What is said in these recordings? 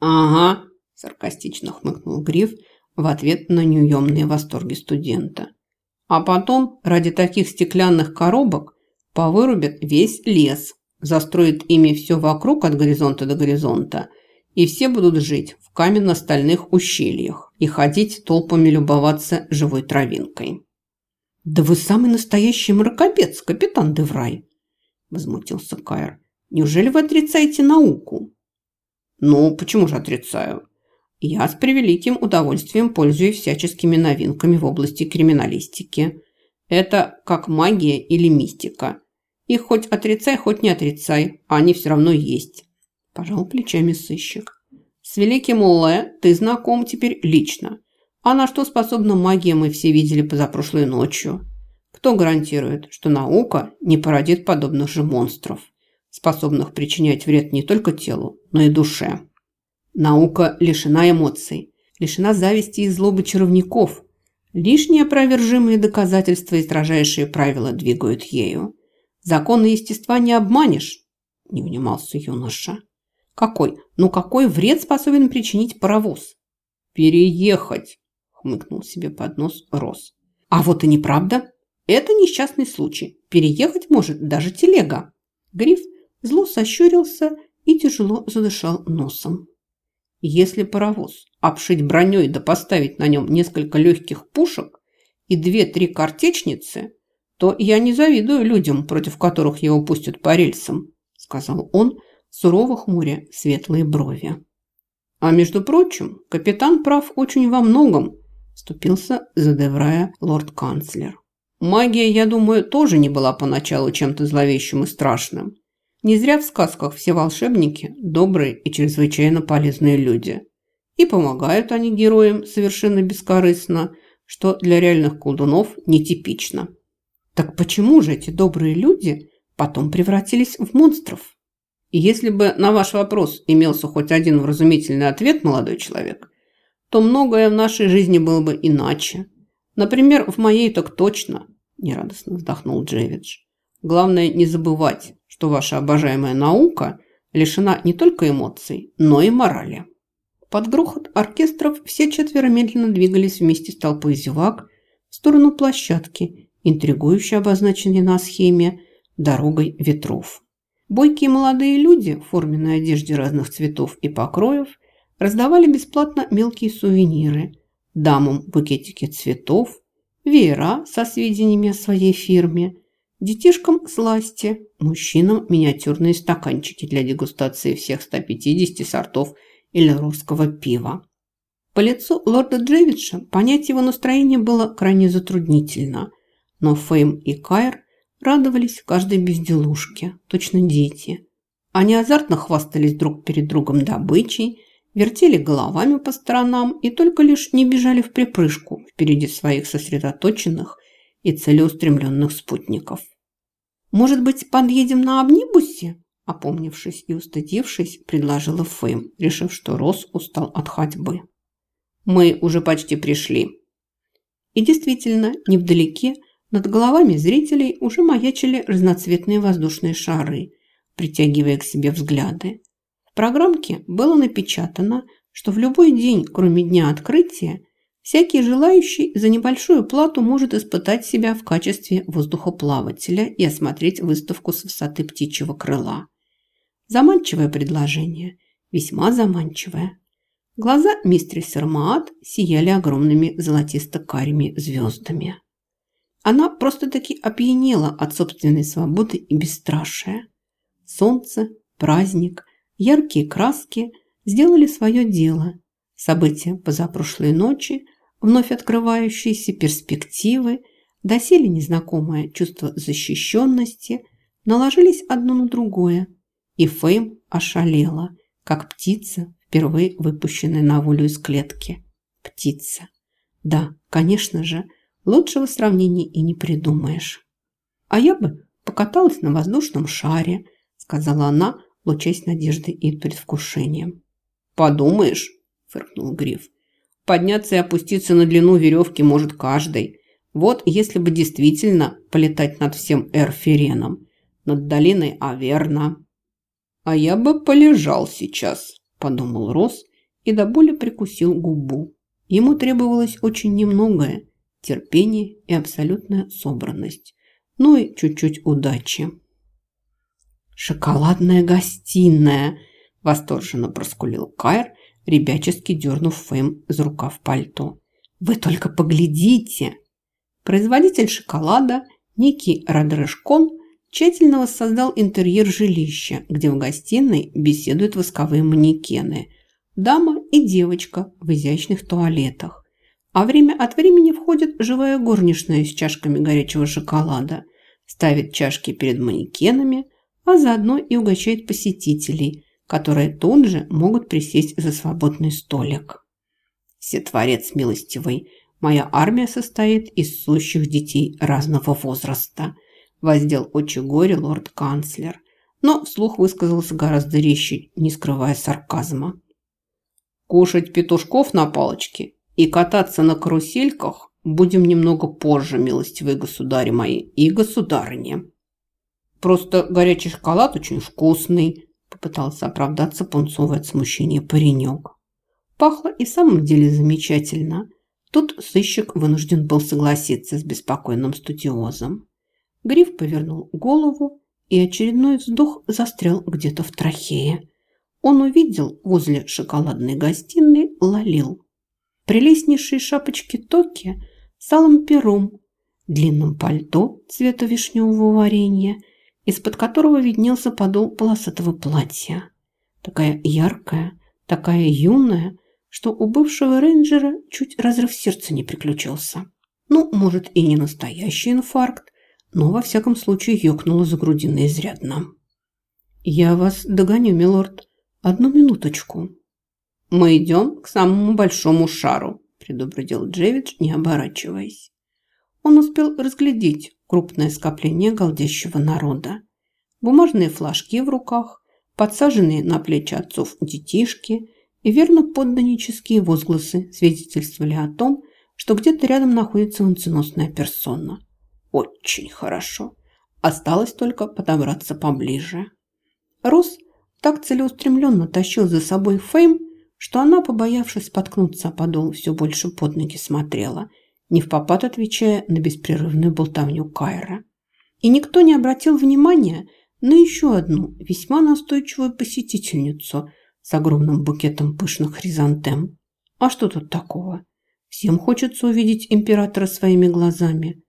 «Ага», – саркастично хмыкнул Гриф в ответ на неуемные восторги студента. «А потом ради таких стеклянных коробок повырубят весь лес, застроят ими все вокруг от горизонта до горизонта, и все будут жить в каменно-стальных ущельях и ходить толпами любоваться живой травинкой». «Да вы самый настоящий мракобец, капитан Деврай!» – возмутился Кайр. «Неужели вы отрицаете науку?» «Ну, почему же отрицаю? Я с превеликим удовольствием пользуюсь всяческими новинками в области криминалистики. Это как магия или мистика. Их хоть отрицай, хоть не отрицай, а они все равно есть». Пожал плечами сыщик. «С великим Уле ты знаком теперь лично. А на что способна магия, мы все видели позапрошлой ночью. Кто гарантирует, что наука не породит подобных же монстров, способных причинять вред не только телу, но и душе? Наука лишена эмоций, лишена зависти и злобы чаровников. Лишние опровержимые доказательства и строжайшие правила двигают ею. Законы естества не обманешь, не унимался юноша. Какой, ну какой вред способен причинить паровоз? Переехать, хмыкнул себе под нос Рос. А вот и неправда. Это несчастный случай. Переехать может даже телега. Гриф зло сощурился и тяжело задышал носом. Если паровоз обшить броней да поставить на нем несколько легких пушек и две-три картечницы, то я не завидую людям, против которых его пустят по рельсам, сказал он, сурово хмуря светлые брови. А между прочим, капитан прав очень во многом, вступился за Деврая лорд-канцлер. Магия, я думаю, тоже не была поначалу чем-то зловещим и страшным. Не зря в сказках все волшебники – добрые и чрезвычайно полезные люди. И помогают они героям совершенно бескорыстно, что для реальных колдунов нетипично. Так почему же эти добрые люди потом превратились в монстров? И если бы на ваш вопрос имелся хоть один вразумительный ответ, молодой человек, то многое в нашей жизни было бы иначе. Например, в моей так точно, нерадостно вздохнул Джевидж. Главное не забывать, что ваша обожаемая наука лишена не только эмоций, но и морали. Под грохот оркестров все четверо медленно двигались вместе с толпой зевак в сторону площадки, интригующе обозначенной на схеме «Дорогой ветров». Бойкие молодые люди в форменной одежде разных цветов и покроев раздавали бесплатно мелкие сувениры, дамам букетики цветов, веера со сведениями о своей фирме, детишкам сласти, мужчинам миниатюрные стаканчики для дегустации всех 150 сортов или русского пива. По лицу лорда Джевидша понять его настроение было крайне затруднительно, но Фейм и Кайр радовались каждой безделушке, точно дети. Они азартно хвастались друг перед другом добычей, вертели головами по сторонам и только лишь не бежали в припрыжку впереди своих сосредоточенных и целеустремленных спутников. «Может быть, подъедем на обнибусе?» Опомнившись и устыдившись, предложила Фэм, решив, что Рос устал от ходьбы. «Мы уже почти пришли». И действительно, невдалеке, над головами зрителей уже маячили разноцветные воздушные шары, притягивая к себе взгляды. В программке было напечатано, что в любой день, кроме дня открытия, всякий желающий за небольшую плату может испытать себя в качестве воздухоплавателя и осмотреть выставку с высоты птичьего крыла. Заманчивое предложение, весьма заманчивое. Глаза мистерис Маат сияли огромными золотисто-карими звездами. Она просто-таки опьянела от собственной свободы и бесстрашия. Солнце, праздник, Яркие краски сделали свое дело. События позапрошлой ночи, вновь открывающиеся перспективы, доселе незнакомое чувство защищенности наложились одно на другое. И Фейм ошалела, как птица, впервые выпущенная на волю из клетки. Птица. Да, конечно же, лучшего сравнения и не придумаешь. А я бы покаталась на воздушном шаре, сказала она, лучась надеждой и предвкушением. «Подумаешь», – фыркнул Гриф, – «подняться и опуститься на длину веревки может каждый. Вот если бы действительно полетать над всем Эрференом, над долиной Аверна». «А я бы полежал сейчас», – подумал Рос и до боли прикусил губу. Ему требовалось очень немногое – терпение и абсолютная собранность, ну и чуть-чуть удачи. «Шоколадная гостиная!» – восторженно проскулил Кайр, ребячески дернув Фэм из рукав пальто. «Вы только поглядите!» Производитель шоколада, некий Радрешкон, тщательно воссоздал интерьер жилища, где в гостиной беседуют восковые манекены, дама и девочка в изящных туалетах. А время от времени входит живая горничная с чашками горячего шоколада, ставит чашки перед манекенами, а заодно и угощает посетителей, которые тут же могут присесть за свободный столик. Всетворец милостивый, моя армия состоит из сущих детей разного возраста, воздел очи горе лорд-канцлер, но вслух высказался гораздо резче, не скрывая сарказма. Кушать петушков на палочке и кататься на карусельках будем немного позже, милостивые государи мои и государыни. Просто горячий шоколад очень вкусный, попытался оправдаться пунцовый от смущения паренек. Пахло и в самом деле замечательно. Тут сыщик вынужден был согласиться с беспокойным студиозом. Гриф повернул голову, и очередной вздох застрял где-то в трахее. Он увидел возле шоколадной гостиной Лалил. Прелестнейшие шапочки Токи с алым пером, длинном пальто цвета вишневого варенья – из-под которого виднелся подол полосатого платья. Такая яркая, такая юная, что у бывшего рейнджера чуть разрыв сердца не приключился. Ну, может, и не настоящий инфаркт, но во всяком случае ёкнуло за грудиной изрядно. «Я вас догоню, милорд. Одну минуточку». «Мы идем к самому большому шару», – предупредил Джевидж, не оборачиваясь. Он успел разглядеть крупное скопление голдящего народа. Бумажные флажки в руках, подсаженные на плечи отцов детишки и верно подданнические возгласы свидетельствовали о том, что где-то рядом находится венценосная персона. Очень хорошо. Осталось только подобраться поближе. Рос так целеустремленно тащил за собой Фейм, что она, побоявшись споткнуться о подол, все больше под ноги смотрела – не в попад отвечая на беспрерывную болтовню Кайра. И никто не обратил внимания на еще одну весьма настойчивую посетительницу с огромным букетом пышных хризантем. А что тут такого? Всем хочется увидеть императора своими глазами.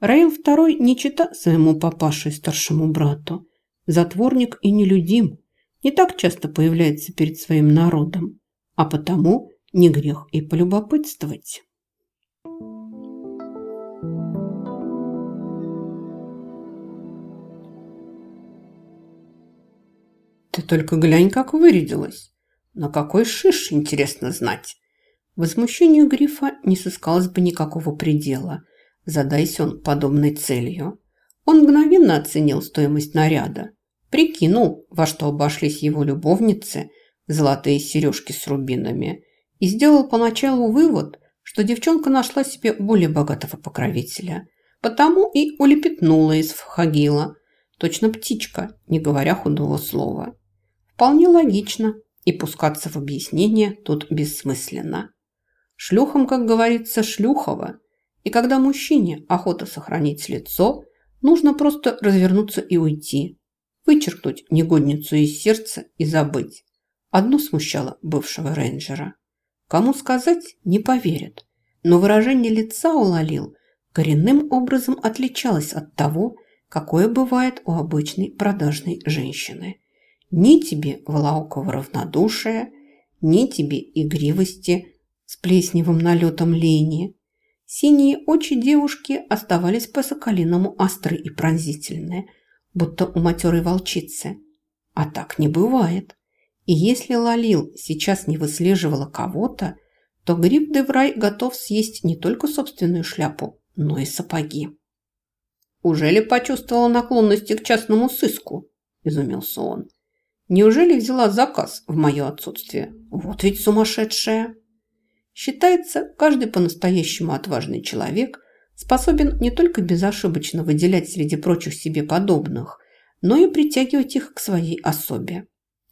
Раил II не чита своему папаше и старшему брату. Затворник и нелюдим. Не так часто появляется перед своим народом. А потому не грех и полюбопытствовать. Ты только глянь, как вырядилась. На какой шиш, интересно знать. Возмущению Грифа не сыскалось бы никакого предела, задайся он подобной целью. Он мгновенно оценил стоимость наряда, прикинул, во что обошлись его любовницы, золотые сережки с рубинами, и сделал поначалу вывод, что девчонка нашла себе более богатого покровителя, потому и улепетнула из Фхагила, точно птичка, не говоря худого слова. Вполне логично, и пускаться в объяснение тут бессмысленно. Шлюхам, как говорится, шлюхово, и когда мужчине охота сохранить лицо, нужно просто развернуться и уйти, вычеркнуть негодницу из сердца и забыть. Одно смущало бывшего рейнджера. Кому сказать, не поверят. Но выражение лица у Лалил коренным образом отличалось от того, какое бывает у обычной продажной женщины – ни тебе Влаукова равнодушия, ни тебе игривости с плесневым налетом лени. Синие очи девушки оставались по-соколиному остры и пронзительные, будто у матерой волчицы. А так не бывает. И если Лалил сейчас не выслеживала кого-то, то Гриб Деврай готов съесть не только собственную шляпу, но и сапоги. «Уже ли почувствовала наклонности к частному сыску?» – изумился он. Неужели взяла заказ в мое отсутствие? Вот ведь сумасшедшая. Считается, каждый по-настоящему отважный человек способен не только безошибочно выделять среди прочих себе подобных, но и притягивать их к своей особе.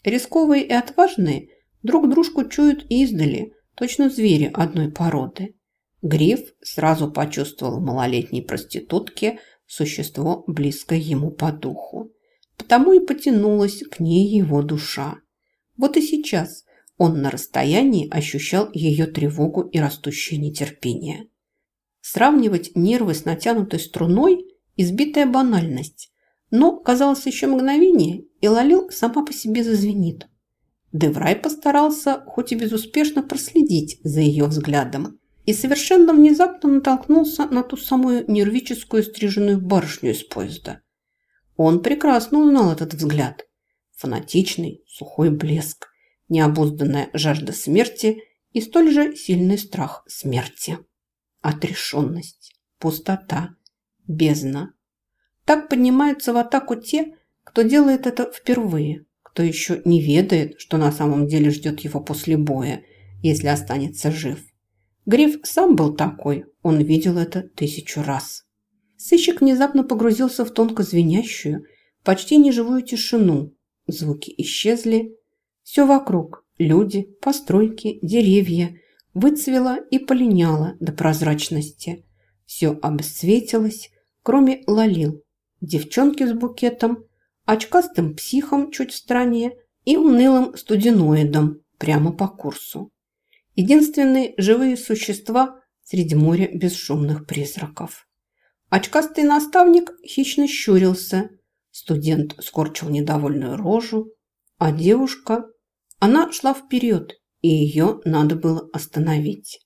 Рисковые и отважные Друг дружку чуют издали, точно звери одной породы. Гриф сразу почувствовал малолетней проститутке существо, близкое ему по духу. Потому и потянулась к ней его душа. Вот и сейчас он на расстоянии ощущал ее тревогу и растущее нетерпение. Сравнивать нервы с натянутой струной – избитая банальность. Но, казалось, еще мгновение, и Лалил сама по себе зазвенит. Деврай постарался, хоть и безуспешно, проследить за ее взглядом и совершенно внезапно натолкнулся на ту самую нервическую стриженную барышню из поезда. Он прекрасно узнал этот взгляд. Фанатичный, сухой блеск, необузданная жажда смерти и столь же сильный страх смерти. Отрешенность, пустота, бездна. Так поднимаются в атаку те, кто делает это впервые кто еще не ведает, что на самом деле ждет его после боя, если останется жив. Гриф сам был такой, он видел это тысячу раз. Сыщик внезапно погрузился в тонко звенящую, почти неживую тишину. Звуки исчезли. Все вокруг – люди, постройки, деревья – выцвело и полиняло до прозрачности. Все обесцветилось, кроме Лалил, девчонки с букетом – очкастым психом чуть в стороне и унылым студеноидом прямо по курсу. Единственные живые существа среди моря бесшумных призраков. Очкастый наставник хищно щурился, студент скорчил недовольную рожу, а девушка, она шла вперед, и ее надо было остановить.